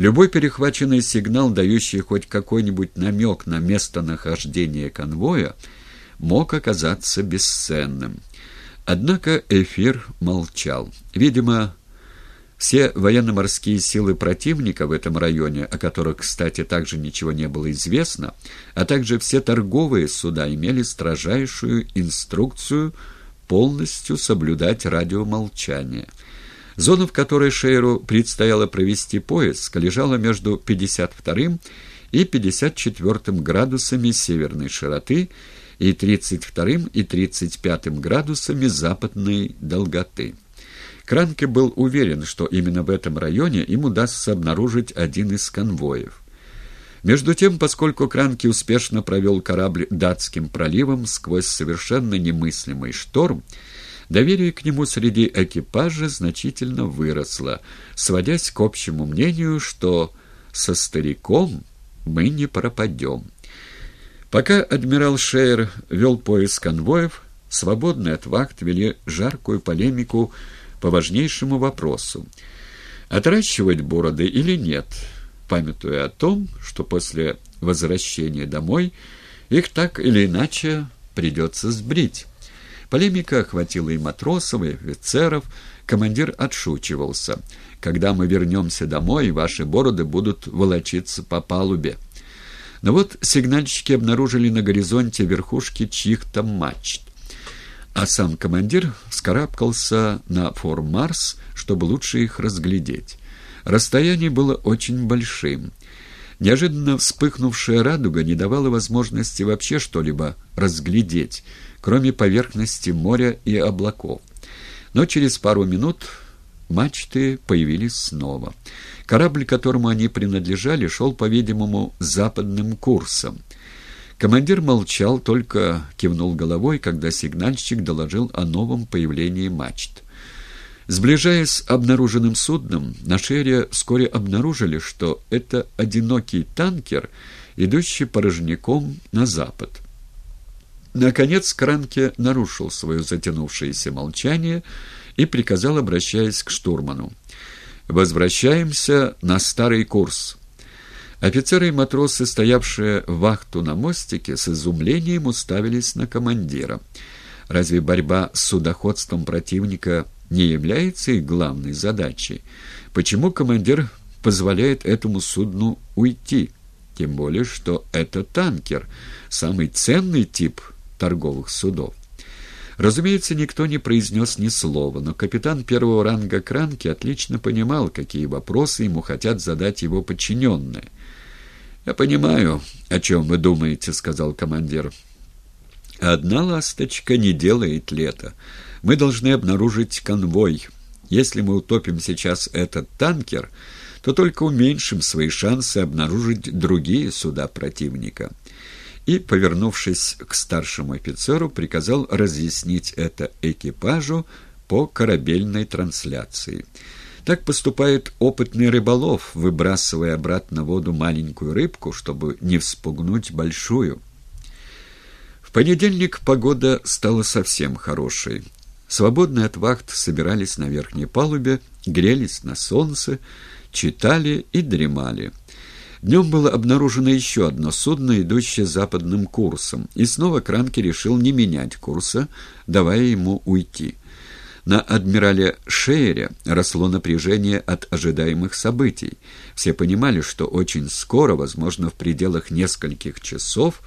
Любой перехваченный сигнал, дающий хоть какой-нибудь намек на местонахождение конвоя, мог оказаться бесценным. Однако эфир молчал. Видимо, все военно-морские силы противника в этом районе, о которых, кстати, также ничего не было известно, а также все торговые суда имели строжайшую инструкцию полностью соблюдать радиомолчание. Зона, в которой Шейру предстояло провести поиск, лежала между 52 и 54 градусами северной широты и 32 и 35 градусами западной долготы. Кранке был уверен, что именно в этом районе им удастся обнаружить один из конвоев. Между тем, поскольку Кранке успешно провел корабль датским проливом сквозь совершенно немыслимый шторм, доверие к нему среди экипажа значительно выросло, сводясь к общему мнению, что со стариком мы не пропадем. Пока адмирал Шейер вел поиск конвоев, свободные от вахт вели жаркую полемику по важнейшему вопросу – отращивать бороды или нет, памятуя о том, что после возвращения домой их так или иначе придется сбрить. Полемика охватила и матросов, и офицеров. Командир отшучивался. «Когда мы вернемся домой, ваши бороды будут волочиться по палубе». Но вот сигнальщики обнаружили на горизонте верхушки чьих-то мачт а сам командир вскарабкался на фор Марс, чтобы лучше их разглядеть. Расстояние было очень большим. Неожиданно вспыхнувшая радуга не давала возможности вообще что-либо разглядеть, кроме поверхности моря и облаков. Но через пару минут мачты появились снова. Корабль, которому они принадлежали, шел, по-видимому, западным курсом. Командир молчал, только кивнул головой, когда сигнальщик доложил о новом появлении мачт. Сближаясь с обнаруженным судном, на шере вскоре обнаружили, что это одинокий танкер, идущий порожняком на запад. Наконец Кранке нарушил свое затянувшееся молчание и приказал, обращаясь к штурману. «Возвращаемся на старый курс». Офицеры и матросы, стоявшие вахту на мостике, с изумлением уставились на командира. Разве борьба с судоходством противника не является их главной задачей? Почему командир позволяет этому судну уйти? Тем более, что это танкер, самый ценный тип торговых судов. Разумеется, никто не произнес ни слова, но капитан первого ранга Кранки отлично понимал, какие вопросы ему хотят задать его подчиненные. «Я понимаю, о чем вы думаете», — сказал командир. «Одна ласточка не делает лето. Мы должны обнаружить конвой. Если мы утопим сейчас этот танкер, то только уменьшим свои шансы обнаружить другие суда противника» и, повернувшись к старшему офицеру, приказал разъяснить это экипажу по корабельной трансляции. Так поступает опытный рыболов, выбрасывая обратно в воду маленькую рыбку, чтобы не вспугнуть большую. В понедельник погода стала совсем хорошей. Свободные от вахт собирались на верхней палубе, грелись на солнце, читали и дремали. Днем было обнаружено еще одно судно, идущее западным курсом, и снова Кранки решил не менять курса, давая ему уйти. На адмирале Шейере росло напряжение от ожидаемых событий. Все понимали, что очень скоро, возможно, в пределах нескольких часов,